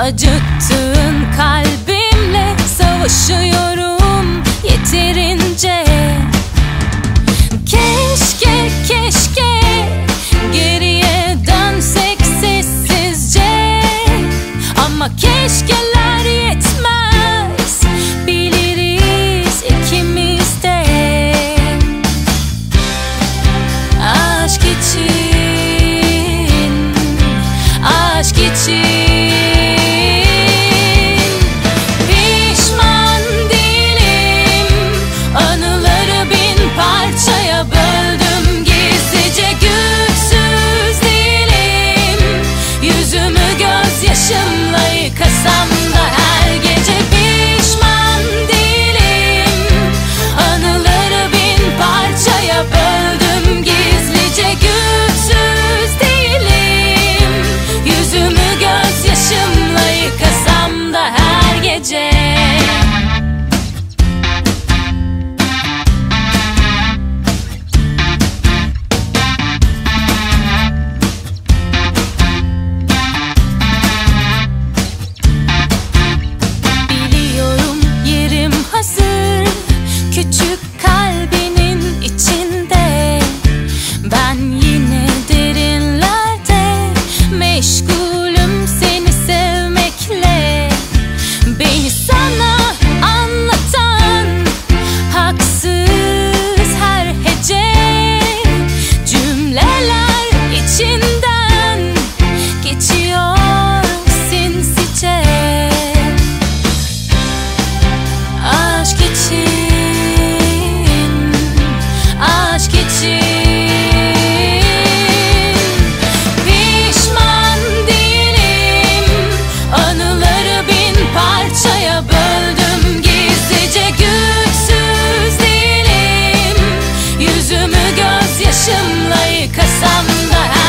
Acıttığın kalbimle savaşıyorum. yaşımla yıkasam da